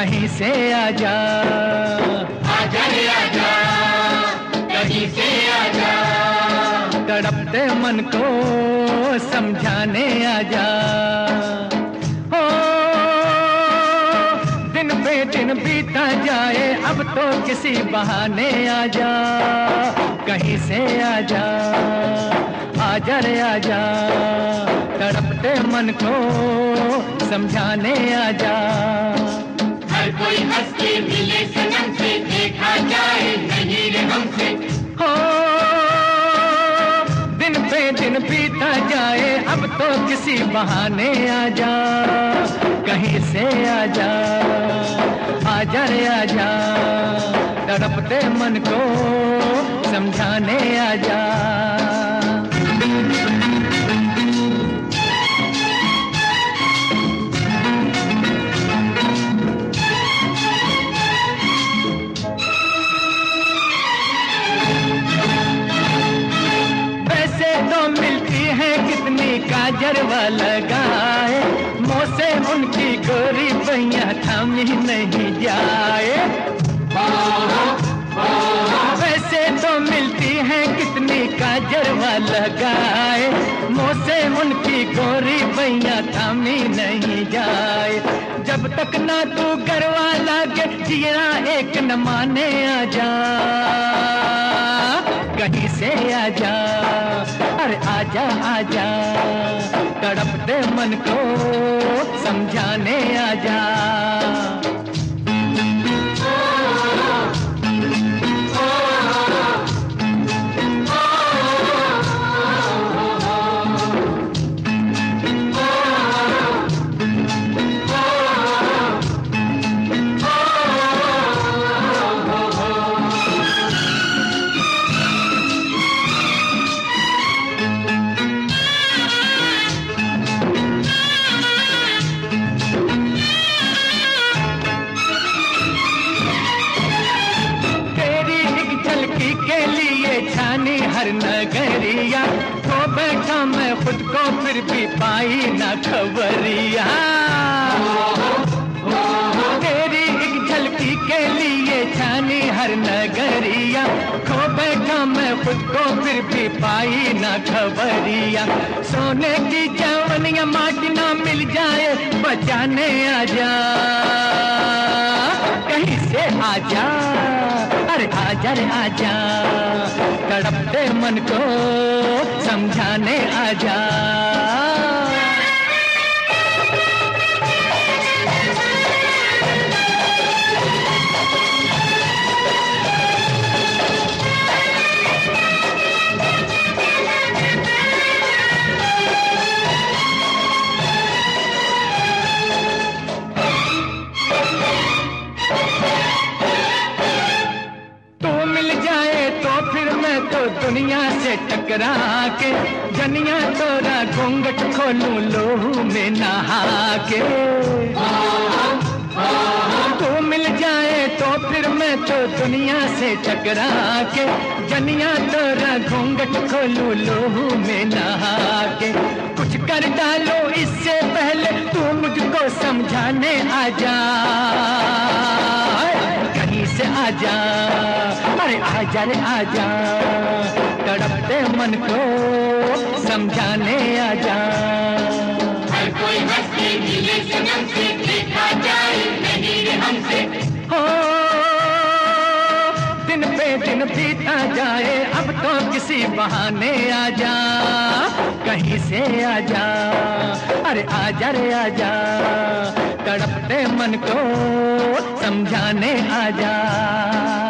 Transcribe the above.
कहीं से आजा। आजा रे आजा कहीं से आजा। तड़पते मन को समझाने आजा। हो दिन पे दिन बीता जाए अब तो किसी बहाने आजा। कहीं से आ आजा आजा रे आजा। तड़पते मन को समझाने आजा। हर कोई हंस के मिले, सनम से देखा जाए, नहीं रे हमसे। हो, दिन पे दिन बीता जाए, अब तो किसी बहाने आजा, कहीं से आजा आजा रे आजा, तड़पते मन को समझाने आ वैसे काजरवा लगाए मुँह से उनकी गोरी भैया थमी नहीं जाए। वैसे तो मिलती है कितनी काजरवा लगाए मुँह से उनकी गोरी भैया थमी नहीं जाए। जब तक ना तू गरवा लागे जिया एक न माने आ जा, कहीं से आजा अरे आजा आजा। तड़पते मन को समझाने आजा। हर नगरिया। तो बैठा मैं खुद को फिर भी पाई न खबरिया। तेरी एक झलकी के लिए छानी हर नगरिया। खो बैठा मैं खुद को फिर भी पाई न खबरिया। सोने की जवनिया माटी ना मिल जाए, बचाने आ जा। कहीं से आजा अरे आजा रे आजा तड़पते मन को समझाने आजा। जाए तो फिर मैं तो दुनिया से टकरा के जनिया तोरा घूंघट खोलू, लोहू में नहा के तू मिल जाए तो फिर मैं तो दुनिया से टकरा के जनिया तोरा घूंघट खोलू, लोहू में नहा के कुछ कर डालो इससे पहले तू मुझको समझाने आ जा। कहीं से आजा अरे रे आजा तड़पते मन को समझाने आजा। हर कोई मिले सनम से देखा जाए नहीं रे हमसे। हो दिन पे दिन बीता जाए अब तो किसी बहाने आजा कहीं से आजा। अरे आजा रे आजा तड़पते मन को समझाने आजा।